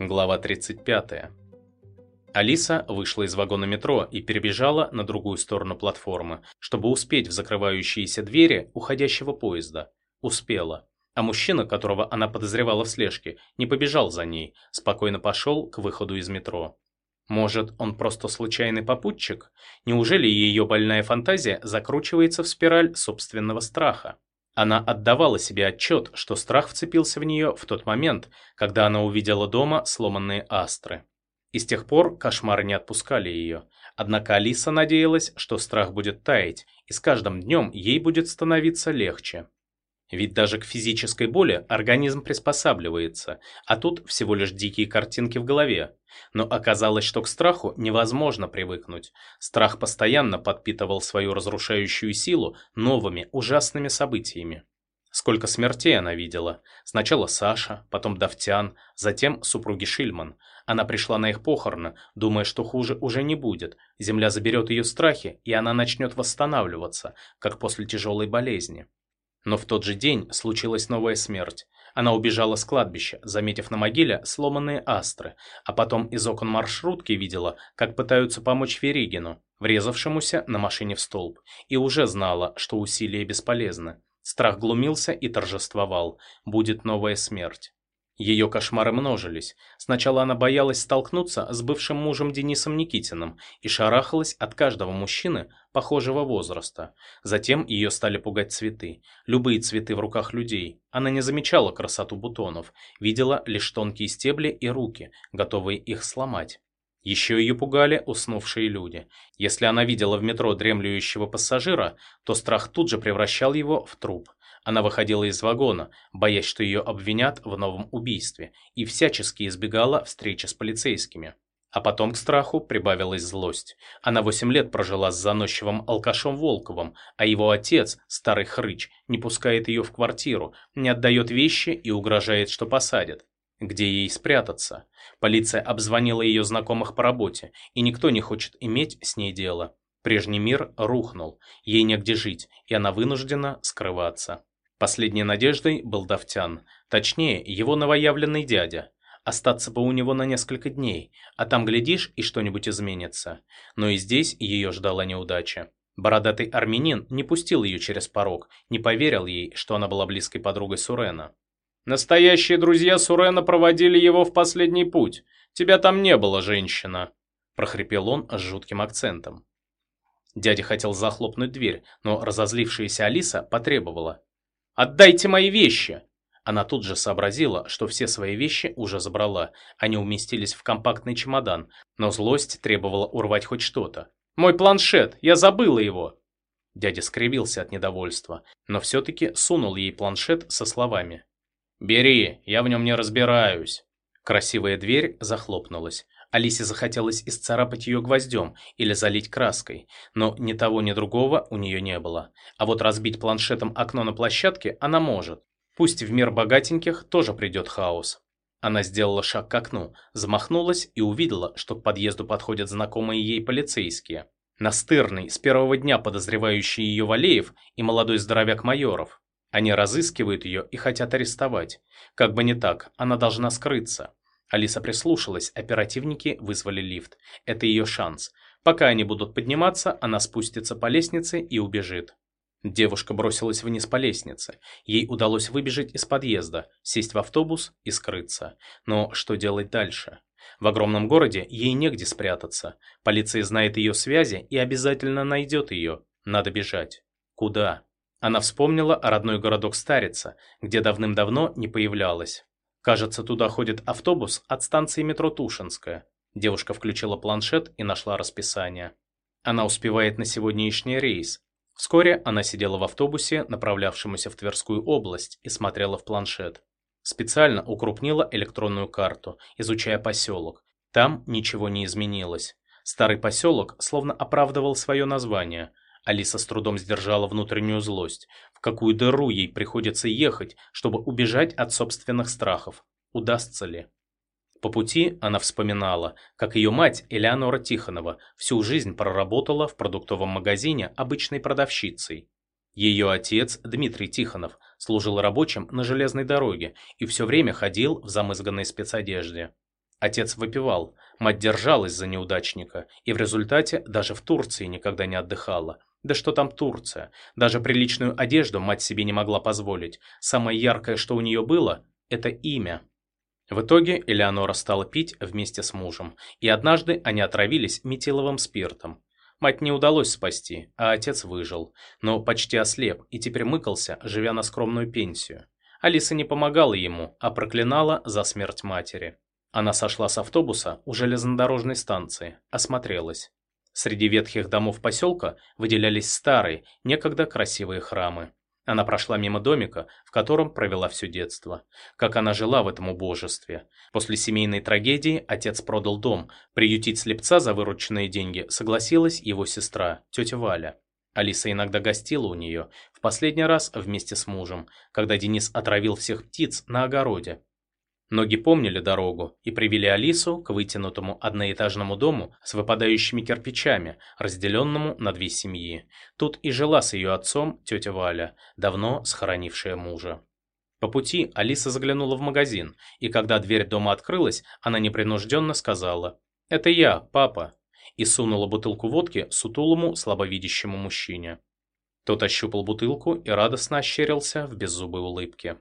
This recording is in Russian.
Глава 35. Алиса вышла из вагона метро и перебежала на другую сторону платформы, чтобы успеть в закрывающиеся двери уходящего поезда. Успела. А мужчина, которого она подозревала в слежке, не побежал за ней, спокойно пошел к выходу из метро. Может, он просто случайный попутчик? Неужели ее больная фантазия закручивается в спираль собственного страха? Она отдавала себе отчет, что страх вцепился в нее в тот момент, когда она увидела дома сломанные астры. И с тех пор кошмары не отпускали ее. Однако Алиса надеялась, что страх будет таять, и с каждым днем ей будет становиться легче. Ведь даже к физической боли организм приспосабливается, а тут всего лишь дикие картинки в голове. Но оказалось, что к страху невозможно привыкнуть. Страх постоянно подпитывал свою разрушающую силу новыми ужасными событиями. Сколько смертей она видела. Сначала Саша, потом Давтян, затем супруги Шильман. Она пришла на их похороны, думая, что хуже уже не будет. Земля заберет ее страхи, и она начнет восстанавливаться, как после тяжелой болезни. Но в тот же день случилась новая смерть. Она убежала с кладбища, заметив на могиле сломанные астры, а потом из окон маршрутки видела, как пытаются помочь Веригину, врезавшемуся на машине в столб, и уже знала, что усилия бесполезны. Страх глумился и торжествовал. Будет новая смерть. Ее кошмары множились. Сначала она боялась столкнуться с бывшим мужем Денисом Никитиным и шарахалась от каждого мужчины похожего возраста. Затем ее стали пугать цветы. Любые цветы в руках людей. Она не замечала красоту бутонов, видела лишь тонкие стебли и руки, готовые их сломать. Еще ее пугали уснувшие люди. Если она видела в метро дремлющего пассажира, то страх тут же превращал его в труп. Она выходила из вагона, боясь, что ее обвинят в новом убийстве, и всячески избегала встречи с полицейскими. А потом к страху прибавилась злость. Она восемь лет прожила с заносчивым алкашом Волковым, а его отец, старый хрыч, не пускает ее в квартиру, не отдает вещи и угрожает, что посадят. Где ей спрятаться? Полиция обзвонила ее знакомых по работе, и никто не хочет иметь с ней дело. Прежний мир рухнул, ей негде жить, и она вынуждена скрываться. Последней надеждой был Давтян, точнее, его новоявленный дядя. Остаться бы у него на несколько дней, а там, глядишь, и что-нибудь изменится. Но и здесь ее ждала неудача. Бородатый армянин не пустил ее через порог, не поверил ей, что она была близкой подругой Сурена. «Настоящие друзья Сурена проводили его в последний путь. Тебя там не было, женщина», – прохрипел он с жутким акцентом. Дядя хотел захлопнуть дверь, но разозлившаяся Алиса потребовала. «Отдайте мои вещи!» Она тут же сообразила, что все свои вещи уже забрала. Они уместились в компактный чемодан, но злость требовала урвать хоть что-то. «Мой планшет! Я забыла его!» Дядя скривился от недовольства, но все-таки сунул ей планшет со словами. «Бери, я в нем не разбираюсь». Красивая дверь захлопнулась. Алисе захотелось исцарапать ее гвоздем или залить краской, но ни того, ни другого у нее не было. А вот разбить планшетом окно на площадке она может. Пусть в мир богатеньких тоже придет хаос. Она сделала шаг к окну, замахнулась и увидела, что к подъезду подходят знакомые ей полицейские. Настырный, с первого дня подозревающий ее Валеев и молодой здоровяк Майоров. Они разыскивают ее и хотят арестовать. Как бы не так, она должна скрыться. Алиса прислушалась, оперативники вызвали лифт. Это ее шанс. Пока они будут подниматься, она спустится по лестнице и убежит. Девушка бросилась вниз по лестнице. Ей удалось выбежать из подъезда, сесть в автобус и скрыться. Но что делать дальше? В огромном городе ей негде спрятаться. Полиция знает ее связи и обязательно найдет ее. Надо бежать. Куда? Она вспомнила о родной городок Старица, где давным-давно не появлялась. Кажется, туда ходит автобус от станции метро Тушинская. Девушка включила планшет и нашла расписание. Она успевает на сегодняшний рейс. Вскоре она сидела в автобусе, направлявшемуся в Тверскую область, и смотрела в планшет. Специально укрупнила электронную карту, изучая поселок. Там ничего не изменилось. Старый поселок словно оправдывал свое название – Алиса с трудом сдержала внутреннюю злость. В какую дыру ей приходится ехать, чтобы убежать от собственных страхов? Удастся ли? По пути она вспоминала, как ее мать Элеонора Тихонова всю жизнь проработала в продуктовом магазине обычной продавщицей. Ее отец, Дмитрий Тихонов, служил рабочим на железной дороге и все время ходил в замызганной спецодежде. Отец выпивал, мать держалась за неудачника и в результате даже в Турции никогда не отдыхала. Да что там Турция? Даже приличную одежду мать себе не могла позволить. Самое яркое, что у нее было, это имя. В итоге Элеонора стала пить вместе с мужем, и однажды они отравились метиловым спиртом. Мать не удалось спасти, а отец выжил, но почти ослеп и теперь мыкался, живя на скромную пенсию. Алиса не помогала ему, а проклинала за смерть матери. Она сошла с автобуса у железнодорожной станции, осмотрелась. Среди ветхих домов поселка выделялись старые, некогда красивые храмы. Она прошла мимо домика, в котором провела все детство. Как она жила в этом убожестве. После семейной трагедии отец продал дом. Приютить слепца за вырученные деньги согласилась его сестра, тетя Валя. Алиса иногда гостила у нее, в последний раз вместе с мужем, когда Денис отравил всех птиц на огороде. Ноги помнили дорогу и привели Алису к вытянутому одноэтажному дому с выпадающими кирпичами, разделенному на две семьи. Тут и жила с ее отцом тетя Валя, давно схоронившая мужа. По пути Алиса заглянула в магазин, и когда дверь дома открылась, она непринужденно сказала «Это я, папа», и сунула бутылку водки сутулому слабовидящему мужчине. Тот ощупал бутылку и радостно ощерился в беззубой улыбке.